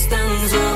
stands